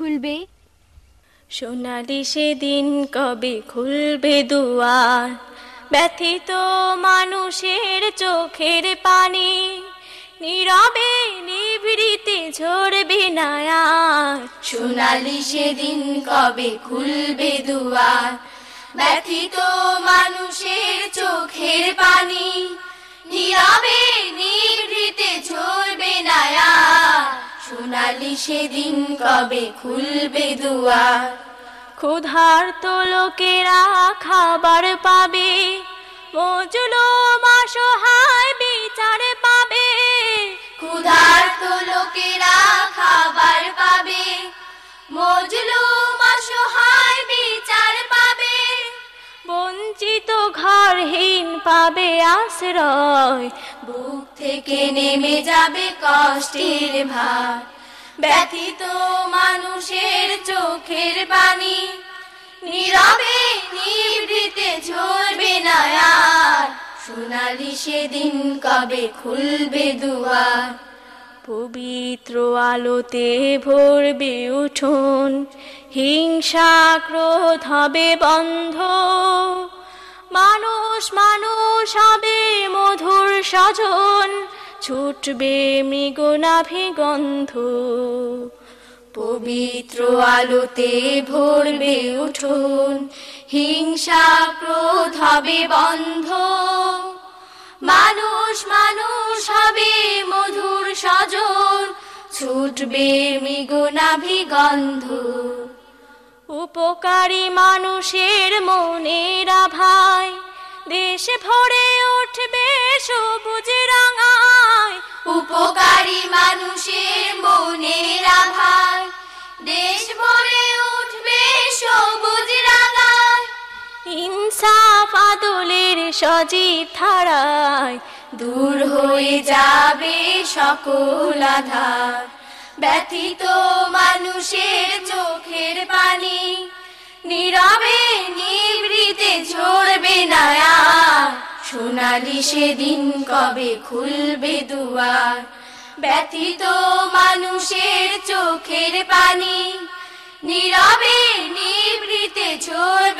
খুলবে? সোনালি সেদিন কবে খুলবে দুয়ার? ব্যথিত মানুষের চোখের পানি নীরবে নিভৃতে ঝরবে নায়ার। সোনালি সেদিন কবে খুলবে দুয়ার? ব্যথিত মানুষের চোখের পানি নীরবে সোনালি সেদিন কবে খুলবে দুয়ার? ক্ষুধার্ত লোকেরা খাবার পাবে মজুলো মাসহায় বিচার পাবে। ক্ষুধার্ত লোকেরা খাবার পাবে মজলুম অসহায় বিচার পাবে। বঞ্চিত ঘরহীন পাবে আশ্রয় বুক থেকে নেমে যাবে কষ্টের ভার। ব্যথিত মানুষের চোখের পানি। নীরবে নিভৃতে ঝরবে না আর সোনালি সেদিন কবে খুলবে দুয়ার? পবিত্র আলোতে ভরবে উঠুন। হিংসা ক্রোধ হবে বন্ধ। মানুষ মানুষ হবে মধুর স্বজন ছুটবে মৃগনাভি গন্ধ পবিত্র আলোতে ভরবে উঠুন, হিংসা ক্রোধ হবে বন্ধ। মানুষ মানুষ হবে মধুর সজন ছুটবে মৃগনাভি গন্ধ উপকারী মানুষের মনের ভাই দেশ ভরে উঠবে সবুজ রাঙায়। উপকারী মানুষের মনের আভার দেশ ভরে উঠবে সবুজ রাগায় ইনসাফ আদলের সজীব ধারায়। দূর হয়ে যাবে সকল আধার। ব্যথিত মানুষের চোখের পানি, নীরবে সোনালি সেদিন কবে খুলবে দুয়ার। ব্যথিত মানুষের চোখের পানি নীরবে নিবৃতে ঝরবে